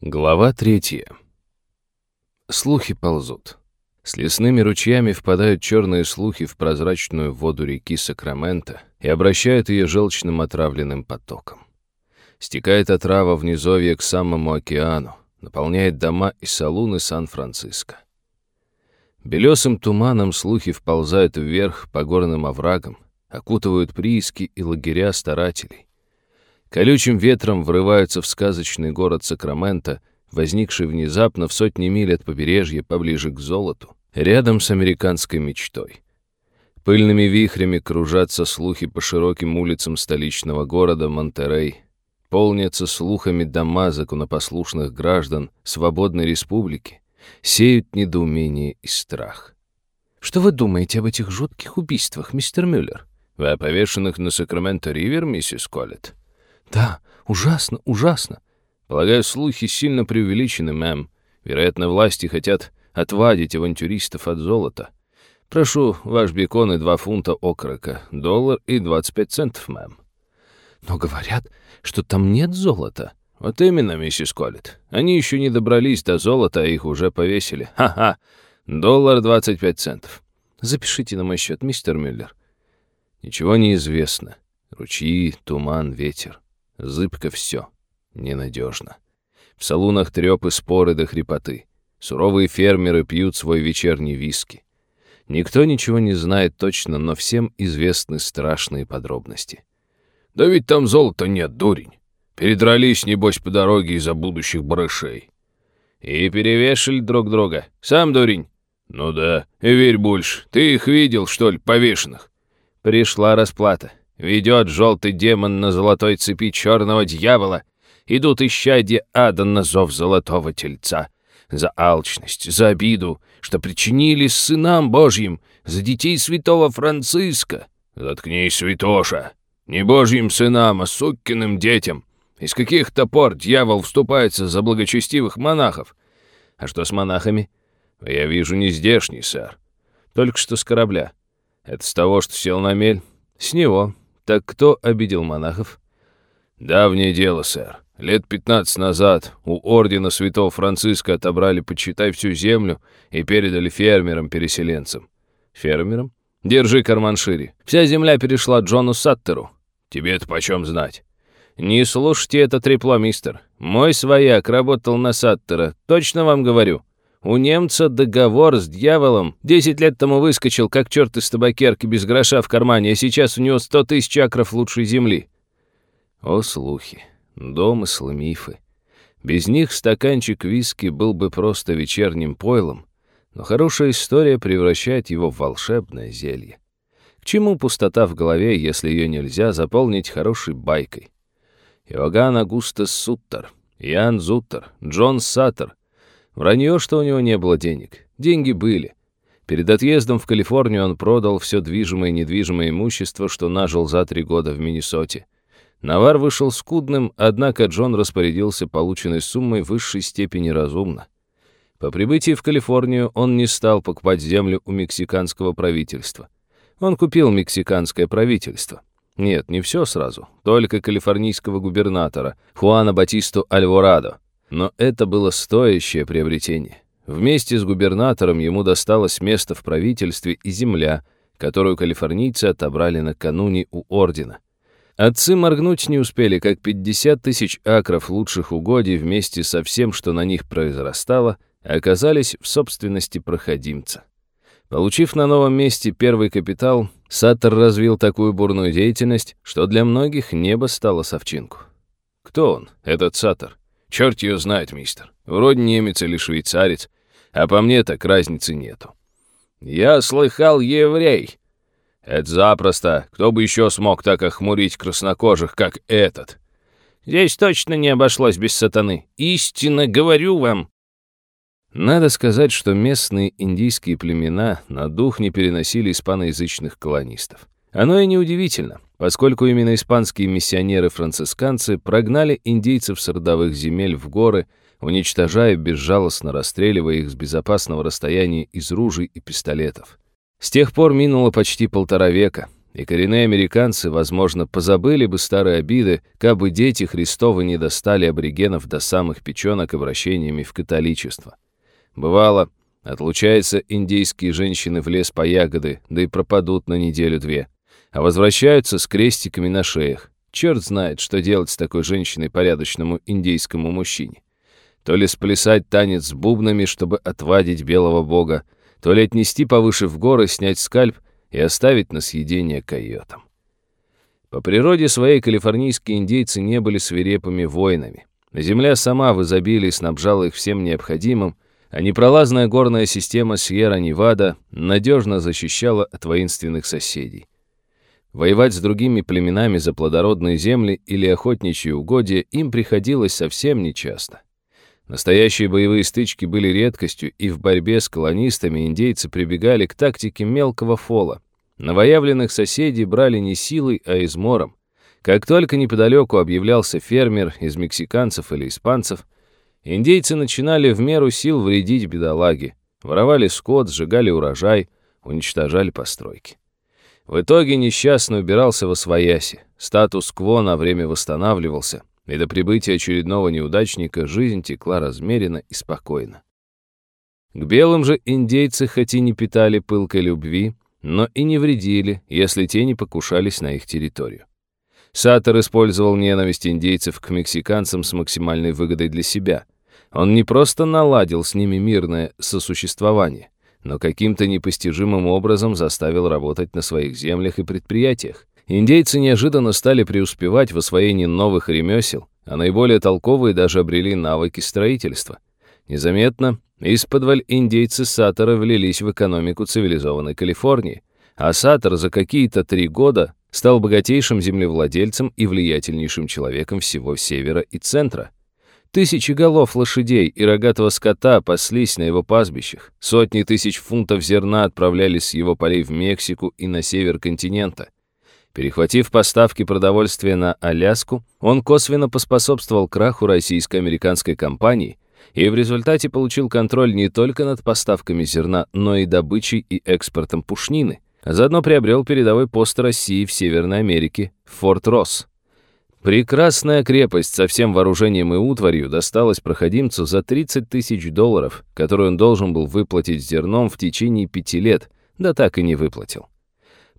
Глава третья. Слухи ползут. С лесными ручьями впадают черные слухи в прозрачную воду реки Сакраменто и обращают ее желчным отравленным потоком. Стекает отрава в низовье к самому океану, наполняет дома и салуны Сан-Франциско. Белесым туманом слухи вползают вверх по горным оврагам, окутывают прииски и лагеря старателей. Колючим ветром врываются в сказочный город Сакраменто, возникший внезапно в сотни миль от побережья поближе к золоту, рядом с американской мечтой. Пыльными вихрями кружатся слухи по широким улицам столичного города Монтерей, полнятся слухами дома законопослушных граждан свободной республики, сеют недоумение и страх. «Что вы думаете об этих жутких убийствах, мистер Мюллер?» «Вы о повешенных на Сакраменто-Ривер, миссис Коллетт?» «Да, ужасно, ужасно». «Полагаю, слухи сильно преувеличены, мэм. Вероятно, власти хотят отвадить авантюристов от золота. Прошу, ваш бекон и два фунта окорока, доллар и 25 центов, мэм». «Но говорят, что там нет золота». «Вот именно, миссис Коллетт. Они еще не добрались до золота, а их уже повесили. Ха-ха! Доллар 25 центов». «Запишите на мой счет, мистер Мюллер». «Ничего не известно. Ручьи, туман, ветер. Зыбко все. Ненадежно. В салунах треп и споры до хрипоты. Суровые фермеры пьют свой вечерний виски. Никто ничего не знает точно, но всем известны страшные подробности. «Да ведь там золота нет, дурень. Передрались, небось, по дороге из-за будущих барышей». «И перевешали друг друга. Сам дурень». «Ну да, и верь больше. Ты их видел, что ли, повешенных?» Пришла расплата. Ведет желтый демон на золотой цепи черного дьявола. Идут исчадья ада на зов золотого тельца. За алчность, за обиду, что причинили сынам Божьим, за детей святого Франциска. Заткнись, святоша. Не Божьим сынам, а суккиным детям. Из каких то пор дьявол вступается за благочестивых монахов? А что с монахами? Я вижу не здешний, сэр. Только что с корабля. Это с того, что сел на мель? С него. Так кто обидел монахов? Давнее дело, сэр. Лет пятнадцать назад у ордена святого Франциска отобрали, почитай, всю землю и передали фермерам-переселенцам. Фермерам? Держи карман шире. Вся земля перешла Джону Саттеру. тебе это почем знать? Не слушайте это трепло, мистер. Мой свояк работал на Саттера, точно вам говорю. У немца договор с дьяволом. Десять лет тому выскочил, как черт из табакерки, без гроша в кармане, а сейчас у него сто тысяч акров лучшей земли. О, слухи, домыслы, мифы. Без них стаканчик виски был бы просто вечерним пойлом, но хорошая история превращает его в волшебное зелье. К чему пустота в голове, если ее нельзя заполнить хорошей байкой? Иоганн Агустас Суттер, Ян Зуттер, Джон Саттер, Вранье, что у него не было денег. Деньги были. Перед отъездом в Калифорнию он продал все движимое и недвижимое имущество, что нажил за три года в Миннесоте. Навар вышел скудным, однако Джон распорядился полученной суммой в высшей степени разумно. По прибытии в Калифорнию он не стал покупать землю у мексиканского правительства. Он купил мексиканское правительство. Нет, не все сразу, только калифорнийского губернатора Хуана Батисту Альворадо. Но это было стоящее приобретение. Вместе с губернатором ему досталось место в правительстве и земля, которую калифорнийцы отобрали накануне у ордена. Отцы моргнуть не успели, как 50 тысяч акров лучших угодий вместе со всем, что на них произрастало, оказались в собственности проходимца. Получив на новом месте первый капитал, Саттер развил такую бурную деятельность, что для многих небо стало совчинку. Кто он, этот Саттер? Черт ее знает, мистер. Вроде немец или швейцарец. А по мне так разницы нету. Я слыхал еврей. Это запросто. Кто бы еще смог так охмурить краснокожих, как этот? Здесь точно не обошлось без сатаны. Истинно говорю вам. Надо сказать, что местные индийские племена на дух не переносили испаноязычных колонистов. Оно и неудивительно поскольку именно испанские миссионеры-францисканцы прогнали индейцев с родовых земель в горы, уничтожая, безжалостно расстреливая их с безопасного расстояния из ружей и пистолетов. С тех пор минуло почти полтора века, и коренные американцы, возможно, позабыли бы старые обиды, кабы дети Христовы не достали аборигенов до самых печенок обращениями в католичество. Бывало, отлучаются индейские женщины в лес по ягоды, да и пропадут на неделю-две, а возвращаются с крестиками на шеях. Черт знает, что делать с такой женщиной порядочному индейскому мужчине. То ли сплясать танец с бубнами, чтобы отвадить белого бога, то ли отнести повыше в горы, снять скальп и оставить на съедение койотам. По природе своей калифорнийские индейцы не были свирепыми воинами. Земля сама в изобилии снабжала их всем необходимым, а непролазная горная система Сьерра-Невада надежно защищала от воинственных соседей. Воевать с другими племенами за плодородные земли или охотничьи угодья им приходилось совсем нечасто. Настоящие боевые стычки были редкостью, и в борьбе с колонистами индейцы прибегали к тактике мелкого фола. Новоявленных соседей брали не силой, а измором. Как только неподалеку объявлялся фермер из мексиканцев или испанцев, индейцы начинали в меру сил вредить бедолаге, воровали скот, сжигали урожай, уничтожали постройки. В итоге несчастный убирался во свояси, статус-кво на время восстанавливался, и до прибытия очередного неудачника жизнь текла размеренно и спокойно. К белым же индейцы хоть и не питали пылкой любви, но и не вредили, если те не покушались на их территорию. Саттер использовал ненависть индейцев к мексиканцам с максимальной выгодой для себя. Он не просто наладил с ними мирное сосуществование, но каким-то непостижимым образом заставил работать на своих землях и предприятиях. Индейцы неожиданно стали преуспевать в освоении новых ремесел, а наиболее толковые даже обрели навыки строительства. Незаметно из-под индейцы Саттера влились в экономику цивилизованной Калифорнии, а Саттер за какие-то три года стал богатейшим землевладельцем и влиятельнейшим человеком всего севера и центра. Тысячи голов лошадей и рогатого скота паслись на его пастбищах, сотни тысяч фунтов зерна отправлялись с его полей в Мексику и на север континента. Перехватив поставки продовольствия на Аляску, он косвенно поспособствовал краху российско-американской компании и в результате получил контроль не только над поставками зерна, но и добычей и экспортом пушнины, а заодно приобрел передовой пост России в Северной Америке, Форт Росс. Прекрасная крепость со всем вооружением и утварью досталась проходимцу за 30 тысяч долларов, которую он должен был выплатить зерном в течение пяти лет, да так и не выплатил.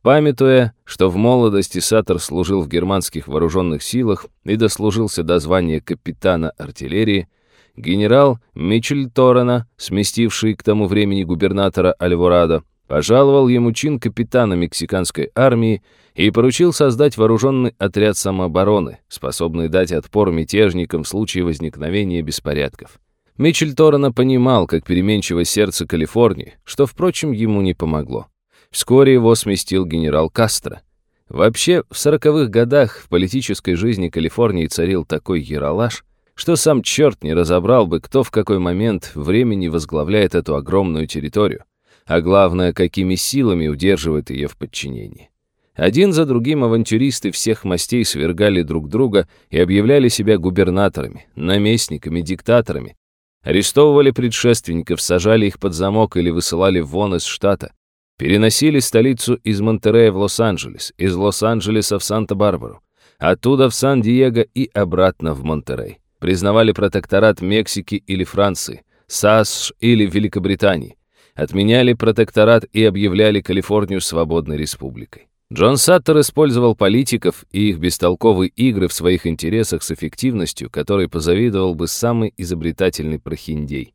Памятуя, что в молодости Саттер служил в германских вооруженных силах и дослужился до звания капитана артиллерии, генерал Мичель Торрена, сместивший к тому времени губернатора Альворадо, пожаловал ему чин капитана мексиканской армии и поручил создать вооруженный отряд самообороны, способный дать отпор мятежникам в случае возникновения беспорядков. Мичель Торрена понимал, как переменчиво сердце Калифорнии, что, впрочем, ему не помогло. Вскоре его сместил генерал Кастро. Вообще, в сороковых годах в политической жизни Калифорнии царил такой яролаж, что сам черт не разобрал бы, кто в какой момент времени возглавляет эту огромную территорию, а главное, какими силами удерживает ее в подчинении. Один за другим авантюристы всех мастей свергали друг друга и объявляли себя губернаторами, наместниками, диктаторами, арестовывали предшественников, сажали их под замок или высылали вон из штата, Переносили столицу из Монтерея в Лос-Анджелес, из Лос-Анджелеса в Санта-Барбару, оттуда в Сан-Диего и обратно в Монтерей. Признавали протекторат Мексики или Франции, САСШ или Великобритании. Отменяли протекторат и объявляли Калифорнию свободной республикой. Джон Саттер использовал политиков и их бестолковые игры в своих интересах с эффективностью, которой позавидовал бы самый изобретательный прохиндей.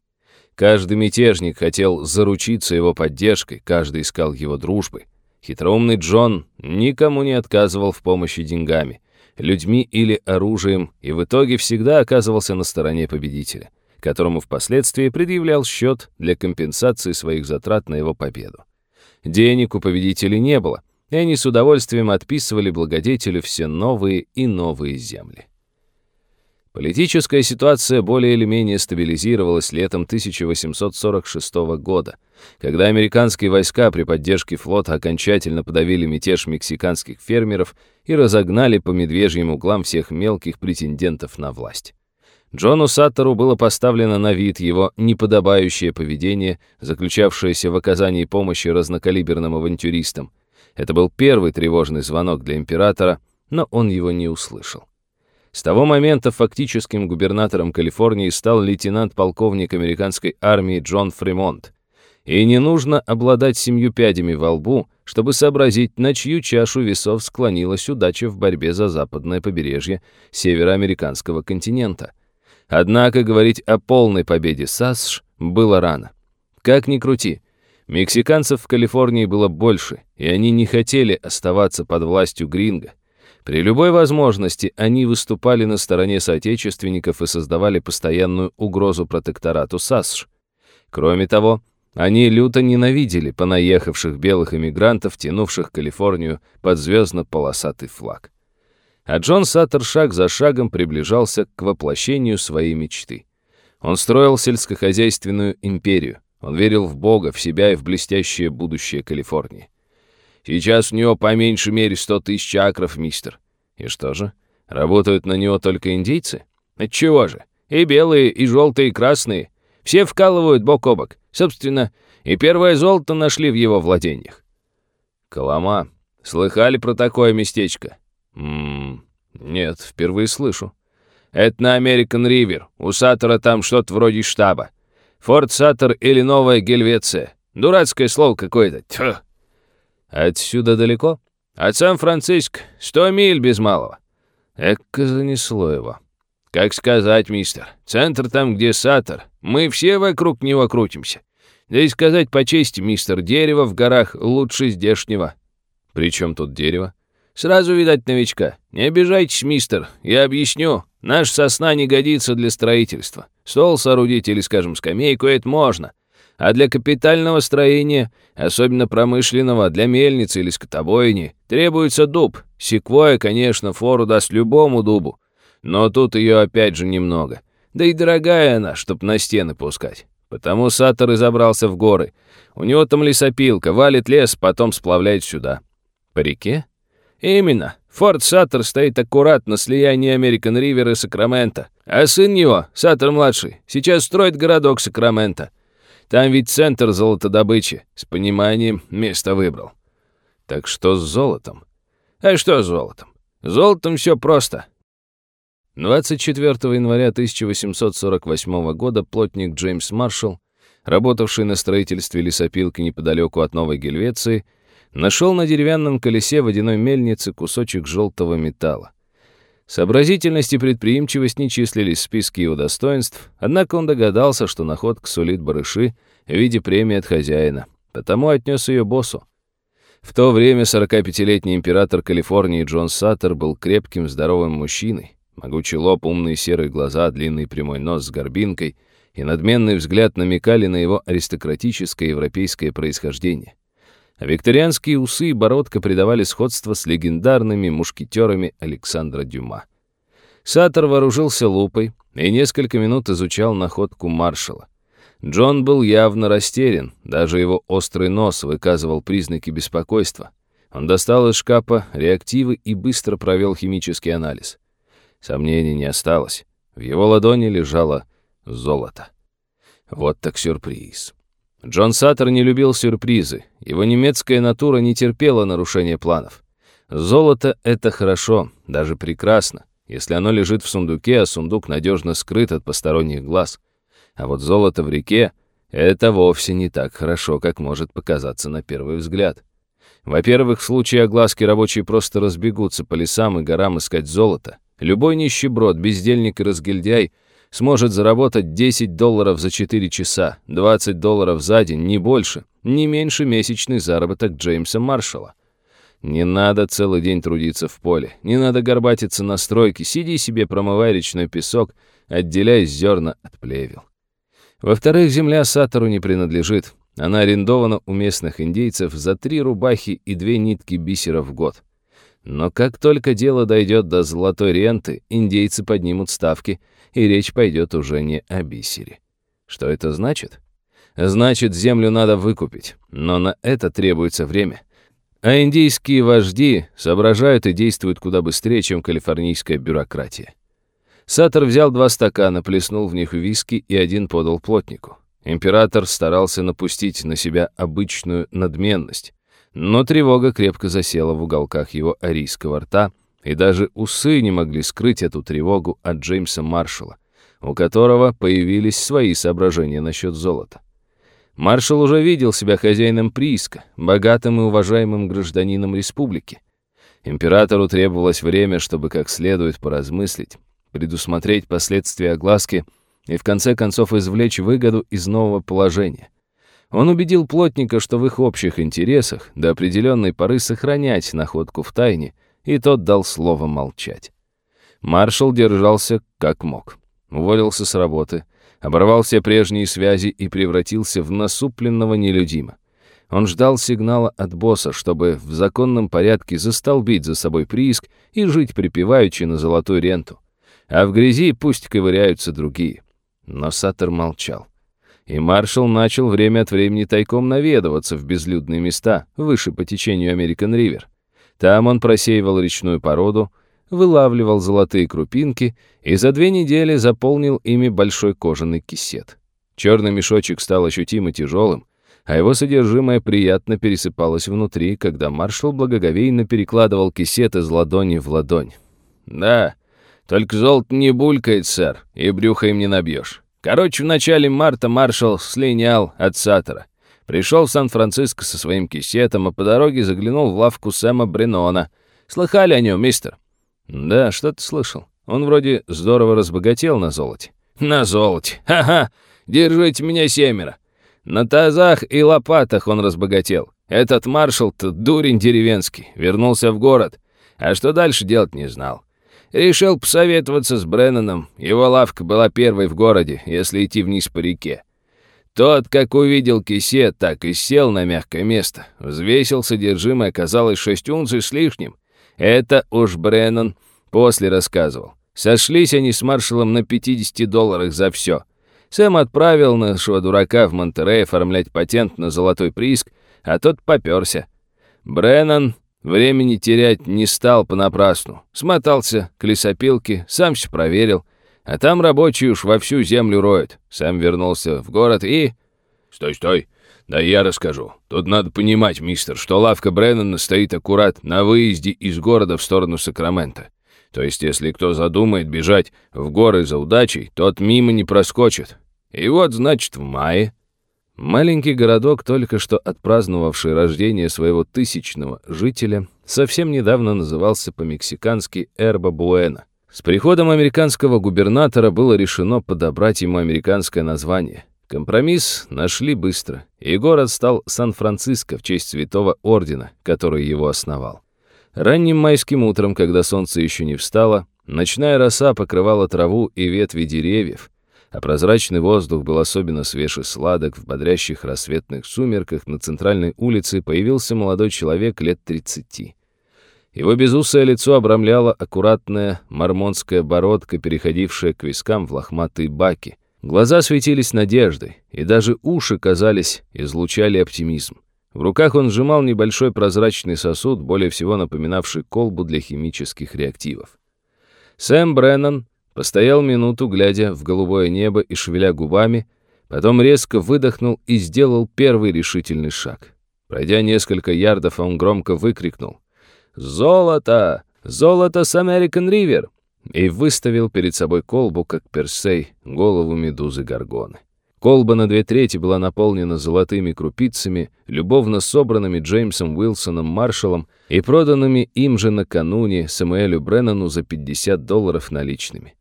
Каждый мятежник хотел заручиться его поддержкой, каждый искал его дружбы. Хитроумный Джон никому не отказывал в помощи деньгами, людьми или оружием, и в итоге всегда оказывался на стороне победителя, которому впоследствии предъявлял счет для компенсации своих затрат на его победу. Денег у победителей не было, и они с удовольствием отписывали благодетелю все новые и новые земли. Политическая ситуация более или менее стабилизировалась летом 1846 года, когда американские войска при поддержке флота окончательно подавили мятеж мексиканских фермеров и разогнали по медвежьим углам всех мелких претендентов на власть. Джону Саттеру было поставлено на вид его неподобающее поведение, заключавшееся в оказании помощи разнокалиберным авантюристам, Это был первый тревожный звонок для императора, но он его не услышал. С того момента фактическим губернатором Калифорнии стал лейтенант-полковник американской армии Джон Фримонт. И не нужно обладать семью пядями во лбу, чтобы сообразить, на чью чашу весов склонилась удача в борьбе за западное побережье североамериканского континента. Однако говорить о полной победе САСШ было рано. Как ни крути, мексиканцев в Калифорнии было больше, и они не хотели оставаться под властью гринго. При любой возможности они выступали на стороне соотечественников и создавали постоянную угрозу протекторату САСШ. Кроме того, они люто ненавидели понаехавших белых эмигрантов, тянувших Калифорнию под звездно-полосатый флаг. А Джон Саттер шаг за шагом приближался к воплощению своей мечты. Он строил сельскохозяйственную империю. Он верил в Бога, в себя и в блестящее будущее Калифорнии. Сейчас у него по меньшей мере сто тысяч акров, мистер. И что же, работают на него только индейцы? Отчего же? И белые, и желтые, и красные. Все вкалывают бок о бок. Собственно, и первое золото нашли в его владениях. Колома. Слыхали про такое местечко? Ммм, нет, впервые слышу. Это на Американ Ривер. У Саттера там что-то вроде штаба. Форт Саттер или Новая Гельвеция. Дурацкое слово какое-то. Тьфу. Отсюда далеко? От Сан-Франциско сто миль без малого. Эка занесло его. Как сказать, мистер, центр там, где Саттер. Мы все вокруг него крутимся. Да и сказать по чести, мистер, дерево в горах лучше здешнего. При чем тут дерево? Сразу видать новичка. Не обижайтесь, мистер, я объясню. Наш сосна не годится для строительства. Стол соорудить или, скажем, скамейку — это можно. А для капитального строения, особенно промышленного, для мельницы или скотобойни, требуется дуб. Секвоя, конечно, фору даст любому дубу. Но тут ее опять же немного. Да и дорогая она, чтоб на стены пускать. Потому Саттер и забрался в горы. У него там лесопилка, валит лес, потом сплавляет сюда. По реке? Именно. Форт Саттер стоит аккуратно на слиянии Американ Ривер и Сакрамента. А сын его, Саттер-младший, сейчас строит городок Сакрамента. Там ведь центр золотодобычи. С пониманием место выбрал. Так что с золотом? А что с золотом? Золотом все просто. 24 января 1848 года плотник Джеймс Маршалл, работавший на строительстве лесопилки неподалеку от Новой Гельвеции, нашел на деревянном колесе водяной мельницы кусочек желтого металла. Сообразительность и предприимчивость не числились в списке его достоинств, однако он догадался, что находка сулит барыши в виде премии от хозяина, потому отнес ее боссу. В то время 45-летний император Калифорнии Джон Саттер был крепким, здоровым мужчиной. Могучий лоб, умные серые глаза, длинный прямой нос с горбинкой и надменный взгляд намекали на его аристократическое европейское происхождение викторианские усы и бородка придавали сходство с легендарными мушкетерами Александра Дюма. Саттер вооружился лупой и несколько минут изучал находку маршала. Джон был явно растерян, даже его острый нос выказывал признаки беспокойства. Он достал из шкафа реактивы и быстро провел химический анализ. Сомнений не осталось. В его ладони лежало золото. Вот так сюрприз. Джон Саттер не любил сюрпризы. Его немецкая натура не терпела нарушения планов. Золото — это хорошо, даже прекрасно, если оно лежит в сундуке, а сундук надежно скрыт от посторонних глаз. А вот золото в реке — это вовсе не так хорошо, как может показаться на первый взгляд. Во-первых, в случае огласки рабочие просто разбегутся по лесам и горам искать золото. Любой нищеброд, бездельник и разгильдяй — сможет заработать 10 долларов за 4 часа, 20 долларов за день, не больше, не меньше месячный заработок Джеймса Маршалла. Не надо целый день трудиться в поле, не надо горбатиться на стройке, сиди себе, промывай речной песок, отделяй зерна от плевел. Во-вторых, земля Саттору не принадлежит. Она арендована у местных индейцев за три рубахи и две нитки бисера в год. Но как только дело дойдет до золотой ренты, индейцы поднимут ставки — и речь пойдет уже не о бисере. Что это значит? Значит, землю надо выкупить, но на это требуется время. А индийские вожди соображают и действуют куда быстрее, чем калифорнийская бюрократия. Саттер взял два стакана, плеснул в них виски и один подал плотнику. Император старался напустить на себя обычную надменность. Но тревога крепко засела в уголках его арийского рта, и даже усы не могли скрыть эту тревогу от Джеймса Маршалла, у которого появились свои соображения насчет золота. Маршал уже видел себя хозяином прииска, богатым и уважаемым гражданином республики. Императору требовалось время, чтобы как следует поразмыслить, предусмотреть последствия огласки и в конце концов извлечь выгоду из нового положения. Он убедил плотника, что в их общих интересах до определенной поры сохранять находку в тайне, и тот дал слово молчать. Маршал держался как мог. Уволился с работы, оборвал все прежние связи и превратился в насупленного нелюдима. Он ждал сигнала от босса, чтобы в законном порядке застолбить за собой прииск и жить припеваючи на золотую ренту. А в грязи пусть ковыряются другие. Но Саттер молчал. И маршал начал время от времени тайком наведываться в безлюдные места, выше по течению Американ-Ривер. Там он просеивал речную породу, вылавливал золотые крупинки и за две недели заполнил ими большой кожаный кисет. Черный мешочек стал ощутимо тяжелым, а его содержимое приятно пересыпалось внутри, когда маршал благоговейно перекладывал кисет из ладони в ладонь. «Да, только золото не булькает, сэр, и брюха им не набьешь. Короче, в начале марта маршал слинял от Саттера. Пришел в Сан-Франциско со своим кисетом, а по дороге заглянул в лавку Сэма Бренона. Слыхали о нем, мистер? Да, что-то слышал. Он вроде здорово разбогател на золоте. На золоте. Ха-ха! Держите меня семеро. На тазах и лопатах он разбогател. Этот маршал-то дурень деревенский. Вернулся в город. А что дальше делать не знал. Решил посоветоваться с Бренноном. Его лавка была первой в городе, если идти вниз по реке. Тот, как увидел кисет, так и сел на мягкое место. Взвесил содержимое, оказалось шесть унций с лишним. Это уж Бреннан после рассказывал. Сошлись они с маршалом на 50 долларах за все. Сэм отправил нашего дурака в Монтерей оформлять патент на золотой прииск, а тот попёрся. Бреннан времени терять не стал понапрасну. Смотался к лесопилке, сам все проверил — а там рабочие уж во всю землю роют. Сам вернулся в город и... Стой, стой. Да я расскажу. Тут надо понимать, мистер, что лавка Бреннана стоит аккурат на выезде из города в сторону Сакрамента. То есть, если кто задумает бежать в горы за удачей, тот мимо не проскочит. И вот, значит, в мае... Маленький городок, только что отпраздновавший рождение своего тысячного жителя, совсем недавно назывался по-мексикански Эрба Буэна. С приходом американского губернатора было решено подобрать ему американское название. Компромисс нашли быстро, и город стал Сан-Франциско в честь святого ордена, который его основал. Ранним майским утром, когда солнце еще не встало, ночная роса покрывала траву и ветви деревьев, а прозрачный воздух был особенно свеж и сладок в бодрящих рассветных сумерках на центральной улице появился молодой человек лет тридцати. Его безусое лицо обрамляла аккуратная мормонская бородка, переходившая к вискам в лохматые баки. Глаза светились надеждой, и даже уши, казались, излучали оптимизм. В руках он сжимал небольшой прозрачный сосуд, более всего напоминавший колбу для химических реактивов. Сэм Бреннан постоял минуту, глядя в голубое небо и шевеля губами, потом резко выдохнул и сделал первый решительный шаг. Пройдя несколько ярдов, он громко выкрикнул. «Золото! Золото с American River!» и выставил перед собой колбу, как Персей, голову медузы Гаргоны. Колба на две трети была наполнена золотыми крупицами, любовно собранными Джеймсом Уилсоном Маршалом и проданными им же накануне Самуэлю Бреннану за 50 долларов наличными.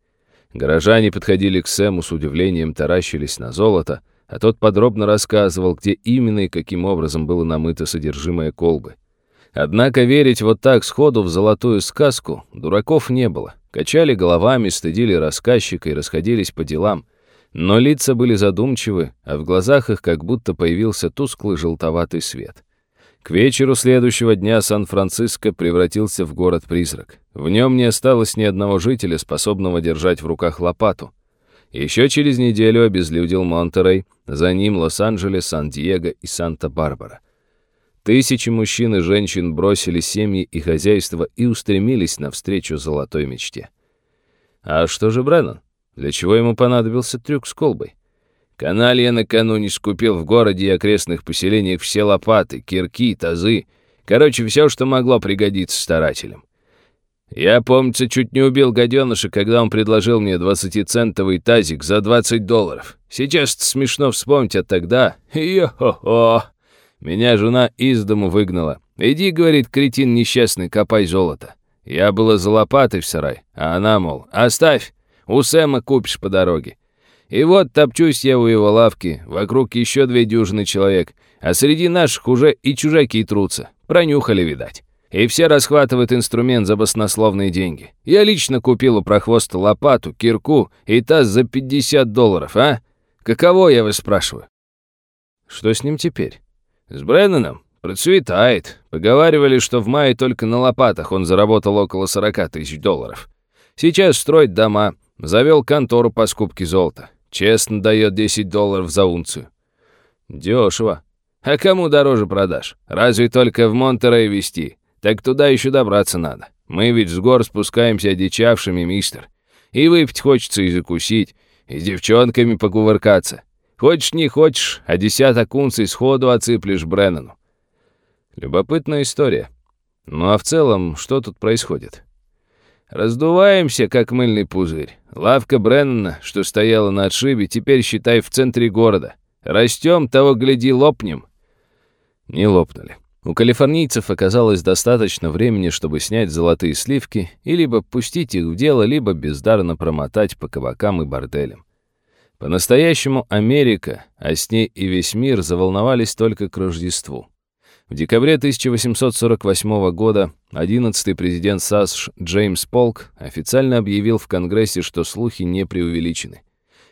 Горожане подходили к Сэму с удивлением, таращились на золото, а тот подробно рассказывал, где именно и каким образом было намыто содержимое колбы. Однако верить вот так сходу в золотую сказку дураков не было. Качали головами, стыдили рассказчика и расходились по делам. Но лица были задумчивы, а в глазах их как будто появился тусклый желтоватый свет. К вечеру следующего дня Сан-Франциско превратился в город-призрак. В нем не осталось ни одного жителя, способного держать в руках лопату. Еще через неделю обезлюдил Монтерей, за ним Лос-Анджелес, Сан-Диего и Санта-Барбара. Тысячи мужчин и женщин бросили семьи и хозяйства и устремились навстречу золотой мечте. А что же Бреннан? Для чего ему понадобился трюк с колбой? Каналья накануне скупил в городе и окрестных поселениях все лопаты, кирки, тазы Короче, все, что могло пригодиться старателям. Я, помнится, чуть не убил гаденыша, когда он предложил мне 20-центовый тазик за 20 долларов. Сейчас смешно вспомнить, а тогда... Йо-хо-хо! Меня жена из дому выгнала. «Иди, — говорит, — кретин несчастный, копай золото». Я была за лопатой в сарай, а она, мол, «Оставь, у Сэма купишь по дороге». И вот топчусь я у его лавки, вокруг еще две дюжины человек, а среди наших уже и чужаки трутся. Пронюхали, видать. И все расхватывают инструмент за баснословные деньги. Я лично купил у прохвоста лопату, кирку и таз за 50 долларов, а? Каково, я вас спрашиваю? Что с ним теперь? С Бреннаном? Процветает. Поговаривали, что в мае только на лопатах он заработал около 40 тысяч долларов. Сейчас строит дома, завел контору по скупке золота. Честно дает 10 долларов за унцию. Дешево. А кому дороже продашь? Разве только в Монтерей везти? Так туда еще добраться надо. Мы ведь с гор спускаемся одичавшими, мистер. И выпить хочется, и закусить, и с девчонками покувыркаться. Хочешь, не хочешь, а десяток унций сходу отсыплешь Бреннану. Любопытная история. Ну а в целом, что тут происходит? Раздуваемся, как мыльный пузырь. Лавка Бреннана, что стояла на отшибе, теперь, считай, в центре города. Растем, того гляди, лопнем. Не лопнули. У калифорнийцев оказалось достаточно времени, чтобы снять золотые сливки и либо пустить их в дело, либо бездарно промотать по кабакам и борделям. По-настоящему Америка, а с ней и весь мир заволновались только к Рождеству. В декабре 1848 года 11-й президент САСШ Джеймс Полк официально объявил в Конгрессе, что слухи не преувеличены.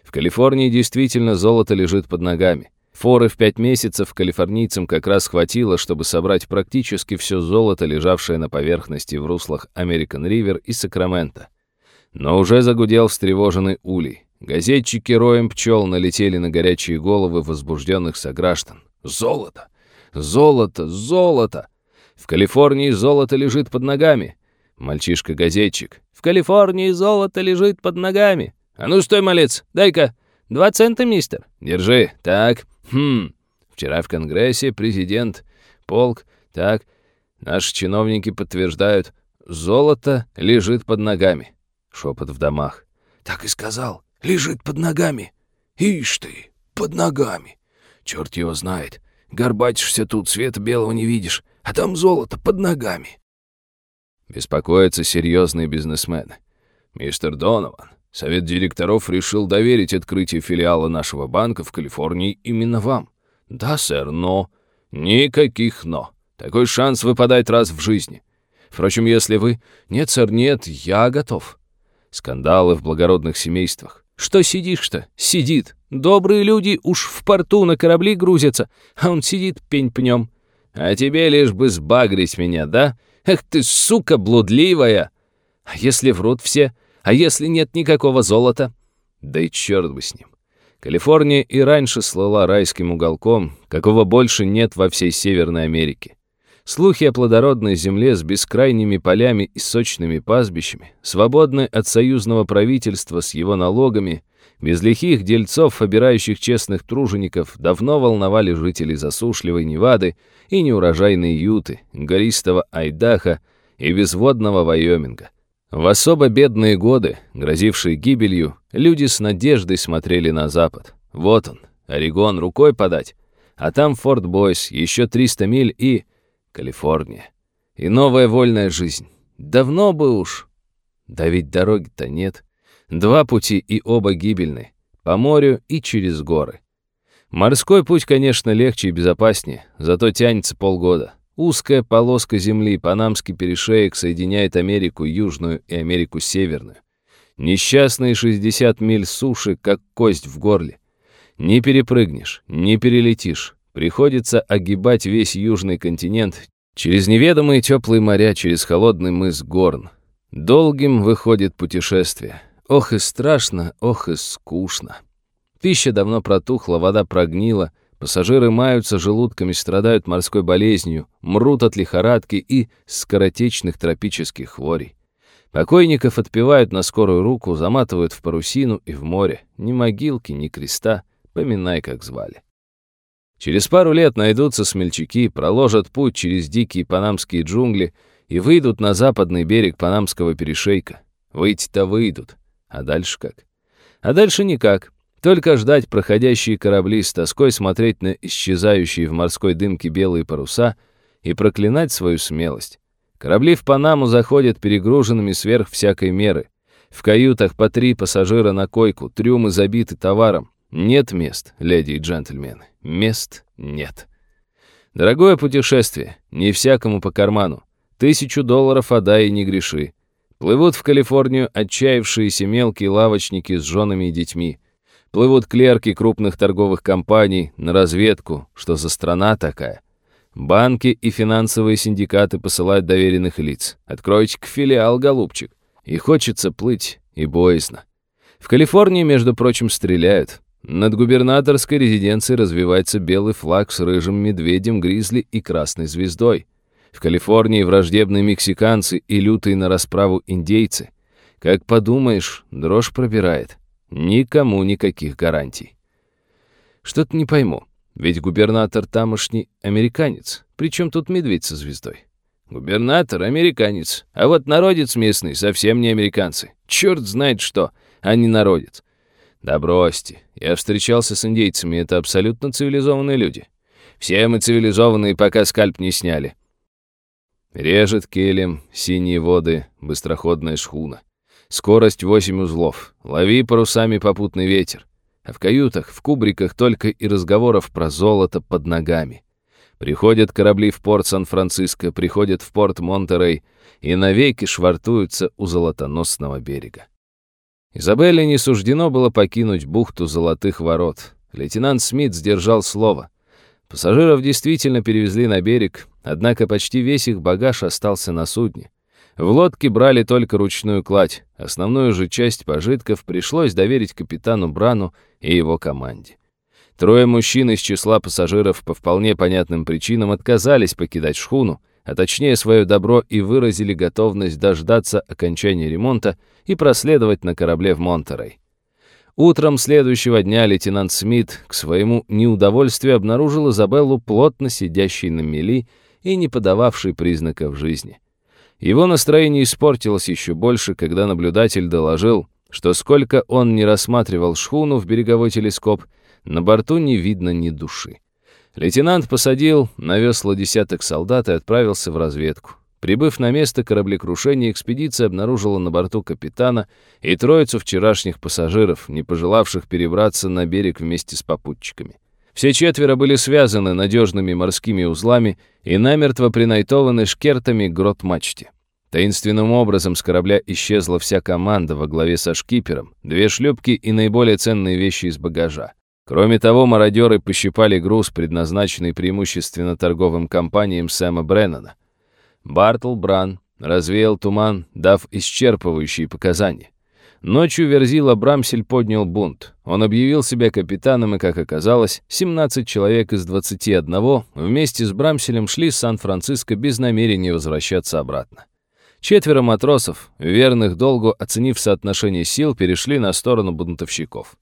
В Калифорнии действительно золото лежит под ногами. Форы в пять месяцев калифорнийцам как раз хватило, чтобы собрать практически все золото, лежавшее на поверхности в руслах Американ Ривер и Сакраменто. Но уже загудел встревоженный улей. Газетчики роем пчел налетели на горячие головы возбужденных сограждан. Золото! Золото, золото! В Калифорнии золото лежит под ногами. Мальчишка-газетчик. В Калифорнии золото лежит под ногами. А ну стой, малец, дай-ка. Два цента, мистер. Держи. Так. Хм. Вчера в Конгрессе президент, полк. Так. Наши чиновники подтверждают. Золото лежит под ногами. Шепот в домах. Так и сказал. Лежит под ногами. Ишь ты, под ногами. Черт его знает. Горбатишься тут, света белого не видишь, а там золото под ногами. Беспокоятся серьезные бизнесмены. Мистер Донован, совет директоров решил доверить открытие филиала нашего банка в Калифорнии именно вам. Да, сэр, но... Никаких «но». Такой шанс выпадает раз в жизни. Впрочем, если вы... Нет, сэр, нет, я готов. Скандалы в благородных семействах. Что сидишь-то? Сидит. Добрые люди уж в порту на корабли грузятся, а он сидит пень пнем. А тебе лишь бы сбагрить меня, да? Эх ты, сука блудливая! А если врут все? А если нет никакого золота? Да и черт бы с ним. Калифорния и раньше слыла райским уголком, какого больше нет во всей Северной Америке. Слухи о плодородной земле с бескрайними полями и сочными пастбищами, свободной от союзного правительства с его налогами, без лихих дельцов, обирающих честных тружеников, давно волновали жителей засушливой Невады и неурожайной Юты, гористого Айдаха и безводного Вайоминга. В особо бедные годы, грозившие гибелью, люди с надеждой смотрели на запад. Вот он, Орегон, рукой подать. А там Форт Бойс, еще 300 миль и... Калифорния. И новая вольная жизнь. Давно бы уж. Да ведь дороги-то нет. Два пути и оба гибельны. По морю и через горы. Морской путь, конечно, легче и безопаснее, зато тянется полгода. Узкая полоска земли, Панамский перешеек соединяет Америку Южную и Америку Северную. Несчастные 60 миль суши, как кость в горле. Не перепрыгнешь, не перелетишь. Приходится огибать весь южный континент через неведомые теплые моря, через холодный мыс Горн. Долгим выходит путешествие. Ох и страшно, ох и скучно. Пища давно протухла, вода прогнила, пассажиры маются желудками, страдают морской болезнью, мрут от лихорадки и скоротечных тропических хворей. Покойников отпевают на скорую руку, заматывают в парусину и в море. Ни могилки, ни креста, поминай, как звали. Через пару лет найдутся смельчаки, проложат путь через дикие панамские джунгли и выйдут на западный берег Панамского перешейка. Выйти-то выйдут. А дальше как? А дальше никак. Только ждать проходящие корабли, с тоской смотреть на исчезающие в морской дымке белые паруса и проклинать свою смелость. Корабли в Панаму заходят перегруженными сверх всякой меры. В каютах по три пассажира на койку, трюмы забиты товаром. Нет мест, леди и джентльмены. Мест нет. Дорогое путешествие, не всякому по карману. Тысячу долларов отдай и не греши. Плывут в Калифорнию отчаявшиеся мелкие лавочники с женами и детьми. Плывут клерки крупных торговых компаний на разведку, что за страна такая. Банки и финансовые синдикаты посылают доверенных лиц. Откройте-ка филиал, голубчик. И хочется плыть, и боязно. В Калифорнии, между прочим, стреляют. Над губернаторской резиденцией развивается белый флаг с рыжим медведем, гризли и красной звездой. В Калифорнии враждебные мексиканцы и лютые на расправу индейцы. Как подумаешь, дрожь пробирает. Никому никаких гарантий. Что-то не пойму. Ведь губернатор тамошний американец. Причем тут медведь со звездой? Губернатор американец, а вот народец местный совсем не американцы. Черт знает что, а не народец. Да бросьте, я встречался с индейцами, это абсолютно цивилизованные люди. Все мы цивилизованные, пока скальп не сняли. Режет келем, синие воды, быстроходная шхуна. Скорость 8 узлов. Лови парусами попутный ветер. А в каютах, в кубриках только и разговоров про золото под ногами. Приходят корабли в порт Сан-Франциско, приходят в порт Монтерей и навеки швартуются у золотоносного берега. Изабелле не суждено было покинуть бухту Золотых Ворот. Лейтенант Смит сдержал слово. Пассажиров действительно перевезли на берег, однако почти весь их багаж остался на судне. В лодке брали только ручную кладь, основную же часть пожитков пришлось доверить капитану Брану и его команде. Трое мужчин из числа пассажиров по вполне понятным причинам отказались покидать шхуну, а точнее свое добро и выразили готовность дождаться окончания ремонта и проследовать на корабле в Монтерей. Утром следующего дня лейтенант Смит к своему неудовольствию обнаружил Изабеллу плотно сидящей на мели и не подававшей признаков жизни. Его настроение испортилось еще больше, когда наблюдатель доложил, что сколько он не рассматривал шхуну в береговой телескоп, на борту не видно ни души. Лейтенант посадил на весла десяток солдат и отправился в разведку. Прибыв на место кораблекрушения, экспедиция обнаружила на борту капитана и троицу вчерашних пассажиров, не пожелавших перебраться на берег вместе с попутчиками. Все четверо были связаны надежными морскими узлами и намертво принайтованы шкертами к грот-мачте. Таинственным образом с корабля исчезла вся команда во главе со шкипером, две шлюпки и наиболее ценные вещи из багажа. Кроме того, мародеры пощипали груз, предназначенный преимущественно торговым компаниям Сэма Бреннана. Бартл Бран развеял туман, дав исчерпывающие показания. Ночью Верзила Брамсель поднял бунт. Он объявил себя капитаном, и, как оказалось, 17 человек из 21 вместе с Брамселем шли с Сан-Франциско без намерения возвращаться обратно. Четверо матросов, верных долгу оценив соотношение сил, перешли на сторону бунтовщиков.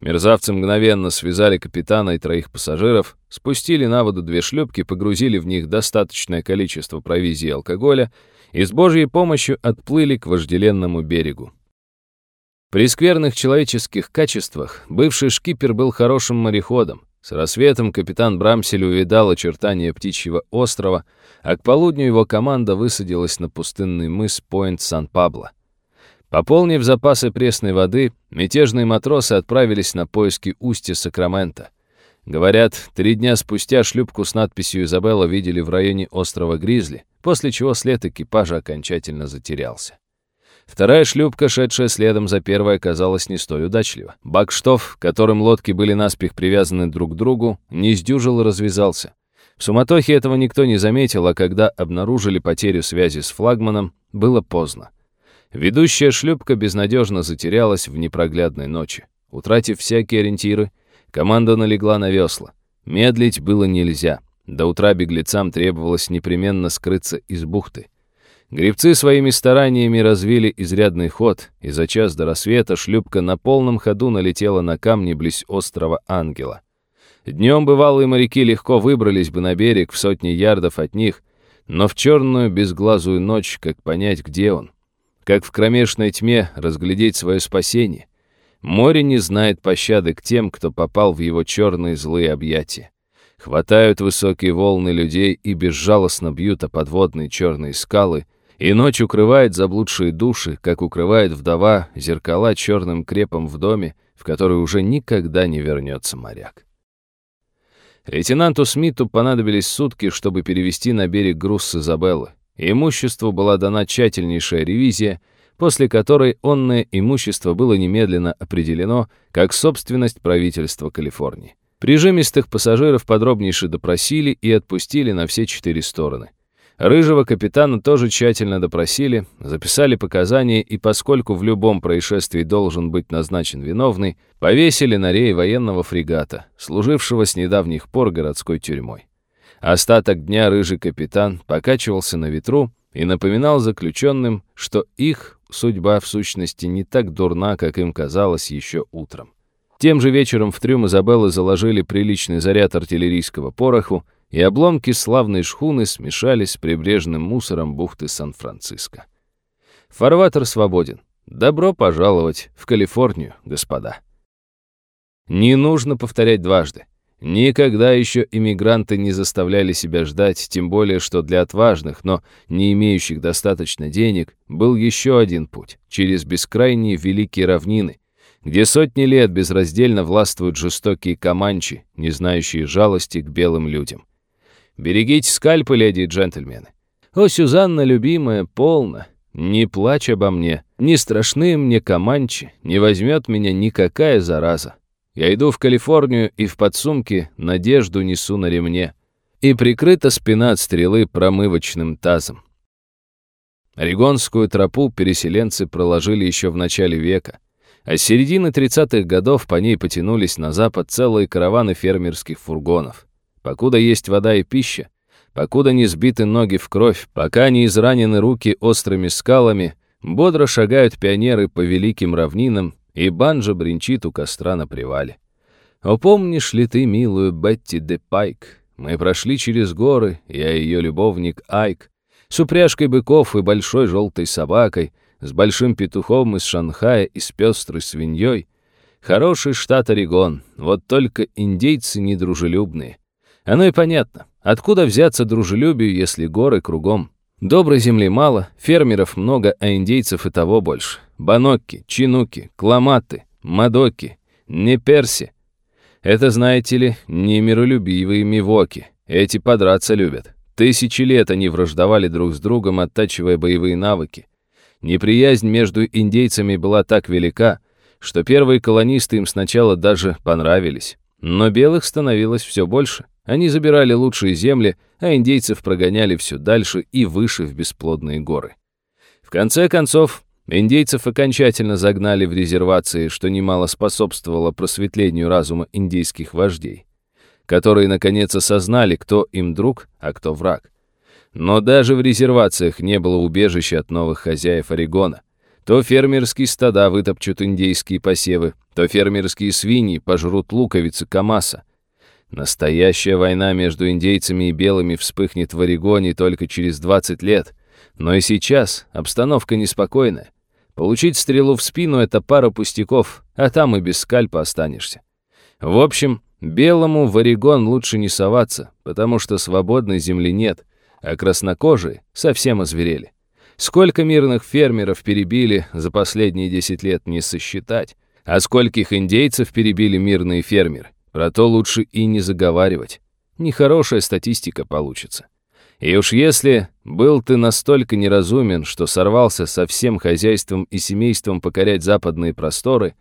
Мерзавцы мгновенно связали капитана и троих пассажиров, спустили на воду две шлюпки, погрузили в них достаточное количество провизии и алкоголя и с Божьей помощью отплыли к вожделенному берегу. При скверных человеческих качествах бывший шкипер был хорошим мореходом. С рассветом капитан Брамсель увидал очертания птичьего острова, а к полудню его команда высадилась на пустынный мыс Пойнт-Сан-Пабло. Пополнив запасы пресной воды, мятежные матросы отправились на поиски устья Сакрамента. Говорят, три дня спустя шлюпку с надписью «Изабелла» видели в районе острова Гризли, после чего след экипажа окончательно затерялся. Вторая шлюпка, шедшая следом за первой, оказалась не столь удачлива. Бакштов, которым лодки были наспех привязаны друг к другу, не сдюжил и развязался. В суматохе этого никто не заметил, а когда обнаружили потерю связи с флагманом, было поздно. Ведущая шлюпка безнадежно затерялась в непроглядной ночи. Утратив всякие ориентиры, команда налегла на весла. Медлить было нельзя. До утра беглецам требовалось непременно скрыться из бухты. Гребцы своими стараниями развили изрядный ход, и за час до рассвета шлюпка на полном ходу налетела на камни близ острова Ангела. Днем бывалые моряки легко выбрались бы на берег в сотни ярдов от них, но в черную безглазую ночь как понять, где он? Как в кромешной тьме разглядеть свое спасение? Море не знает пощады к тем, кто попал в его черные злые объятия. Хватают высокие волны людей и безжалостно бьют о подводные черные скалы, и ночь укрывает заблудшие души, как укрывает вдова зеркала черным крепом в доме, в который уже никогда не вернется моряк. Лейтенанту Смиту понадобились сутки, чтобы перевести на берег груз с Изабеллы. Имуществу была дана тщательнейшая ревизия, после которой онное имущество было немедленно определено как собственность правительства Калифорнии. Прижимистых пассажиров подробнейше допросили и отпустили на все четыре стороны. Рыжего капитана тоже тщательно допросили, записали показания и, поскольку в любом происшествии должен быть назначен виновный, повесили на рей военного фрегата, служившего с недавних пор городской тюрьмой. Остаток дня рыжий капитан покачивался на ветру и напоминал заключенным, что их судьба в сущности не так дурна, как им казалось еще утром. Тем же вечером в трюм Изабеллы заложили приличный заряд артиллерийского пороху, и обломки славной шхуны смешались с прибрежным мусором бухты Сан-Франциско. Фарватер свободен. Добро пожаловать в Калифорнию, господа. Не нужно повторять дважды. Никогда еще иммигранты не заставляли себя ждать, тем более, что для отважных, но не имеющих достаточно денег, был еще один путь — через бескрайние великие равнины, где сотни лет безраздельно властвуют жестокие команчи, не знающие жалости к белым людям. Берегите скальпы, леди и джентльмены. О, Сюзанна, любимая, полна, не плачь обо мне, не страшны мне команчи, не возьмет меня никакая зараза. Я иду в Калифорнию и в подсумке надежду несу на ремне. И прикрыта спина от стрелы промывочным тазом. Орегонскую тропу переселенцы проложили еще в начале века, а с середины 30-х годов по ней потянулись на запад целые караваны фермерских фургонов. Покуда есть вода и пища, покуда не сбиты ноги в кровь, пока не изранены руки острыми скалами, бодро шагают пионеры по великим равнинам, и банджо бренчит у костра на привале. О, ли ты, милую Бетти де Пайк? Мы прошли через горы, я ее любовник Айк, с упряжкой быков и большой желтой собакой, с большим петухом из Шанхая и с пестрой свиньей. Хороший штат Орегон, вот только индейцы недружелюбные. Оно и понятно. Откуда взяться дружелюбию, если горы кругом? Доброй земли мало, фермеров много, а индейцев и того больше. Банокки, чинуки, кламаты, мадоки, неперси. Это, знаете ли, не миролюбивые мивоки. Эти подраться любят. Тысячи лет они враждовали друг с другом, оттачивая боевые навыки. Неприязнь между индейцами была так велика, что первые колонисты им сначала даже понравились. Но белых становилось все больше. Они забирали лучшие земли, а индейцев прогоняли все дальше и выше в бесплодные горы. В конце концов, индейцев окончательно загнали в резервации, что немало способствовало просветлению разума индейских вождей, которые наконец осознали, кто им друг, а кто враг. Но даже в резервациях не было убежища от новых хозяев Орегона. То фермерские стада вытопчут индейские посевы, то фермерские свиньи пожрут луковицы Камаса, Настоящая война между индейцами и белыми вспыхнет в Орегоне только через 20 лет. Но и сейчас обстановка неспокойная. Получить стрелу в спину — это пара пустяков, а там и без скальпа останешься. В общем, белому в Орегон лучше не соваться, потому что свободной земли нет, а краснокожие совсем озверели. Сколько мирных фермеров перебили за последние 10 лет не сосчитать, а скольких индейцев перебили мирные фермеры. Про то лучше и не заговаривать. Нехорошая статистика получится. И уж если был ты настолько неразумен, что сорвался со всем хозяйством и семейством покорять западные просторы,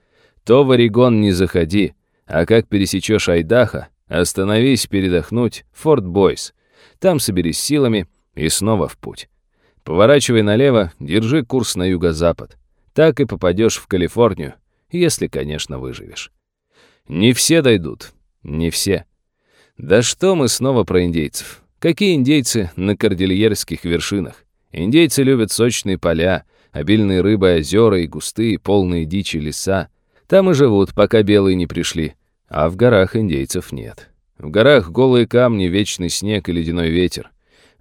то в Орегон не заходи, а как пересечешь Айдаха, остановись передохнуть в Форт Бойс. Там соберись силами и снова в путь. Поворачивай налево, держи курс на юго-запад. Так и попадешь в Калифорнию, если, конечно, выживешь. Не все дойдут. Не все. Да что мы снова про индейцев? Какие индейцы на кордильерских вершинах? Индейцы любят сочные поля, обильные рыбы озера и густые, полные дичи леса. Там и живут, пока белые не пришли. А в горах индейцев нет. В горах голые камни, вечный снег и ледяной ветер.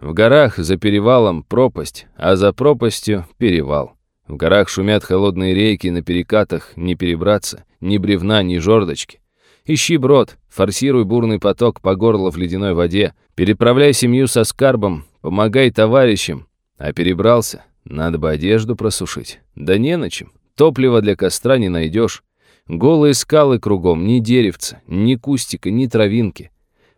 В горах за перевалом пропасть, а за пропастью перевал. В горах шумят холодные реки, на перекатах не перебраться, ни бревна, ни жердочки. Ищи брод, форсируй бурный поток по горло в ледяной воде, переправляй семью со скарбом, помогай товарищам. А перебрался, надо бы одежду просушить. Да не на чем, топлива для костра не найдешь. Голые скалы кругом, ни деревца, ни кустика, ни травинки.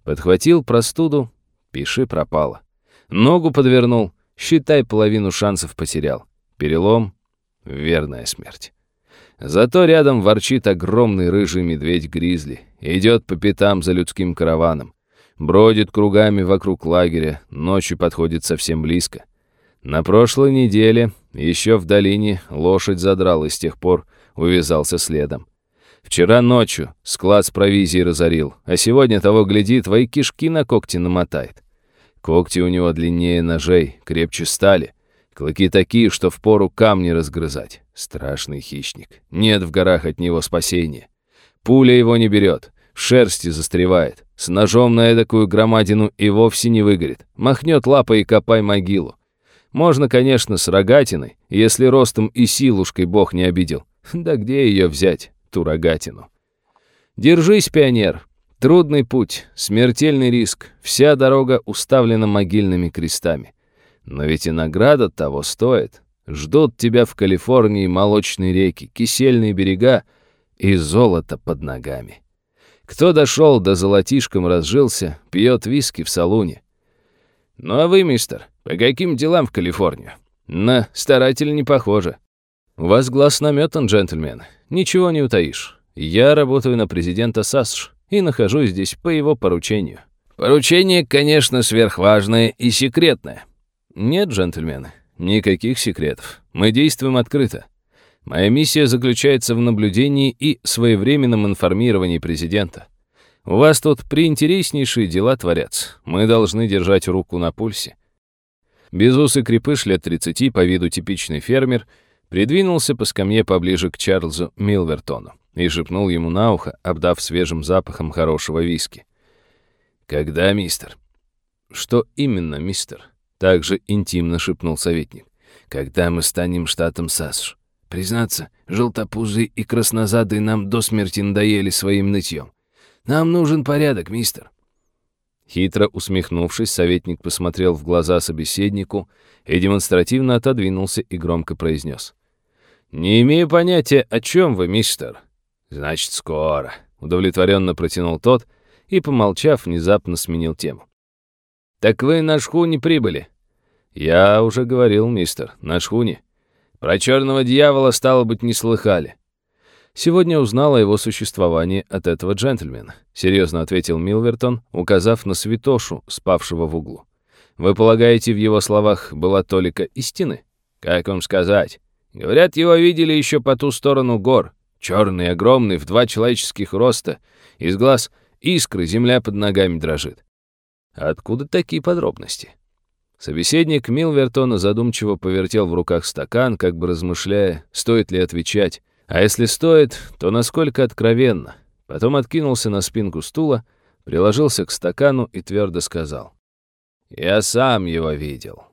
Подхватил простуду, пиши пропало. Ногу подвернул, считай, половину шансов потерял. Перелом — верная смерть. Зато рядом ворчит огромный рыжий медведь-гризли. Идет по пятам за людским караваном. Бродит кругами вокруг лагеря, ночью подходит совсем близко. На прошлой неделе, еще в долине, лошадь задрал и с тех пор увязался следом. Вчера ночью склад с провизией разорил, а сегодня того гляди, твои кишки на когти намотает. Когти у него длиннее ножей, крепче стали. Клыки такие, что впору камни разгрызать. Страшный хищник. Нет в горах от него спасения. Пуля его не берет, в шерсти застревает. С ножом на эдакую громадину и вовсе не выгорит. Махнет лапой и копай могилу. Можно, конечно, с рогатиной, если ростом и силушкой бог не обидел. Да где ее взять, ту рогатину? Держись, пионер, Трудный путь, смертельный риск, вся дорога уставлена могильными крестами. Но ведь и награда того стоит. Ждут тебя в Калифорнии молочные реки, кисельные берега и золото под ногами. Кто дошел до золотишком разжился, пьет виски в салуне. Ну а вы, мистер, по каким делам в Калифорнию? На старатель не похоже. У вас глаз наметан, джентльмен. Ничего не утаишь. Я работаю на президента САСШ и нахожусь здесь по его поручению. Поручение, конечно, сверхважное и секретное. Нет, джентльмены, никаких секретов. Мы действуем открыто. Моя миссия заключается в наблюдении и своевременном информировании президента. У вас тут приинтереснейшие дела творятся. Мы должны держать руку на пульсе. Безусый крепыш лет 30, по виду типичный фермер, придвинулся по скамье поближе к Чарльзу Милвертону и шепнул ему на ухо, обдав свежим запахом хорошего виски. «Когда, мистер?» «Что именно, мистер?» Также интимно шепнул советник. «Когда мы станем штатом САСШ? Признаться, желтопузы и краснозадые нам до смерти надоели своим нытьем. Нам нужен порядок, мистер». Хитро усмехнувшись, советник посмотрел в глаза собеседнику и демонстративно отодвинулся и громко произнес. «Не имею понятия, о чем вы, мистер. «Значит, скоро», — удовлетворенно протянул тот и, помолчав, внезапно сменил тему. «Так вы на шхуне прибыли?» «Я уже говорил, мистер, на шхуне. Про черного дьявола, стало быть, не слыхали». «Сегодня узнал о его существовании от этого джентльмена», — серьезно ответил Милвертон, указав на святошу, спавшего в углу. «Вы полагаете, в его словах была толика истины? Как вам сказать? Говорят, его видели еще по ту сторону гор, Черный, огромный, в два человеческих роста. Из глаз искры, земля под ногами дрожит. Откуда такие подробности? Собеседник Милвертона задумчиво повертел в руках стакан, как бы размышляя, стоит ли отвечать. А если стоит, то насколько откровенно. Потом откинулся на спинку стула, приложился к стакану и твердо сказал. «Я сам его видел».